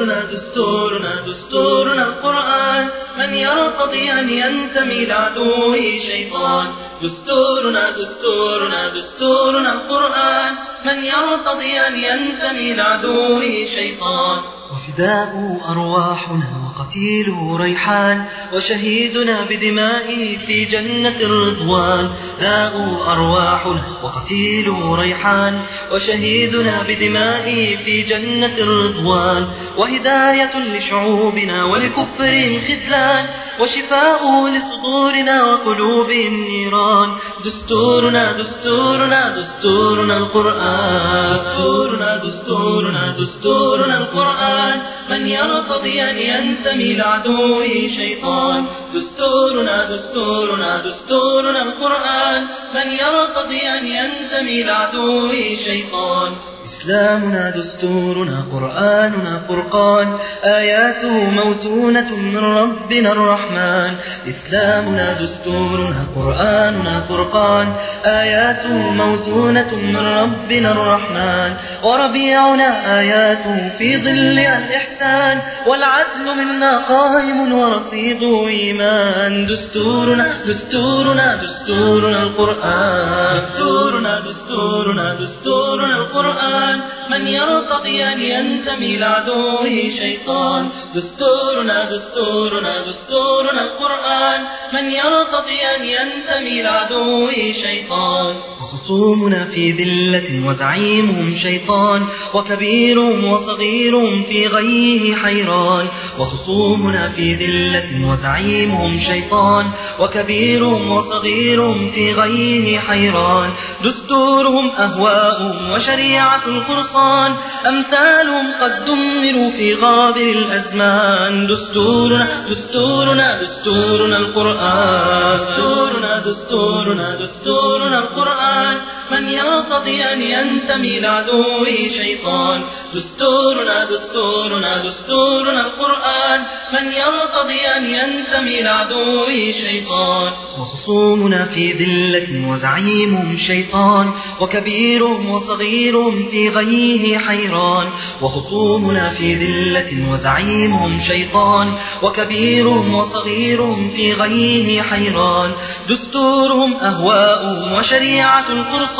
دستورنا دستورنا دستورنا القرآن. من يرتضي أن ينتمي لعدوه شيطان. دستورنا دستورنا دستورنا القرآن. من يرتضي أن ينتمي لعدوه شيطان. وفداء أرواحنا وقتيله ريحان وشهيدنا بدمائه في جنة الرضوان. داء أرواحنا وقتيله ريحان وشهيدنا بدمائه في جنة الرضوان. وهداية لشعوبنا ولكفرهم خذلان. وشفاء لصدورنا وقلوبهم نيران دستورنا دستورنا دستورنا القرآن. دستورنا دستورنا دستورنا القرآن. من يرتضي أن ينتمي لعدوه شيطان. دستورنا دستورنا دستورنا القرآن. من يرتضي أن ينتمي لعدوه شيطان. إسلامنا دستورنا قرآننا فرقان آياته موزونة من ربنا الرحمن. إسلامنا دستورنا قرآننا فرقان آياته موزونة من ربنا الرحمن. وربيعنا آياته في ظلها الإحسان. والعدل منا قائم ورصيده إيمان. دستورنا دستورنا دستورنا القرآن. دستورنا دستورنا دستورنا من يرتضي أن ينتمي لعدوه شيطان. دستورنا دستورنا دستورنا القرآن. من يرتضي أن ينتمي لعدوه شيطان. وخصومنا في ذلة وزعيمهم شيطان وكبيرهم وصغيرهم في غيه حيران وخصومنا في ذلة وزعيمهم شيطان وكبيرهم وصغيرهم في غيه حيران دستورهم أهواء وشريعة الفرصان أمثالهم قد دمروا في غابر الأزمان دستورنا دستورنا دستورنا القرآن دستورنا دستورنا دستورنا القرآن Amen. من يرتضي أن ينتمي لعدوه شيطان. دستورنا دستورنا دستورنا القرآن. من يرتضي أن ينتمي لعدوه شيطان. وخصومنا في ذلة وزعيمهم شيطان. وكبيرهم وصغيرهم في غيه حيران. وخصومنا في ذلة وزعيمهم شيطان. وكبيرهم وصغيرهم في غيه حيران. دستورهم أهواء وشريعة القرصان.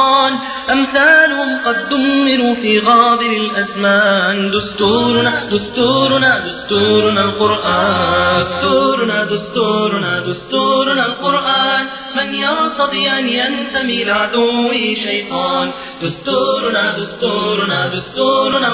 أمثالهم قد دمروا في غابر الأزمان دستورنا دستورنا دستورنا القرآن. دستورنا دستورنا دستورنا القرآن. من يرتضي أن ينتمي لعدوه شيطان. دستورنا دستورنا دستورنا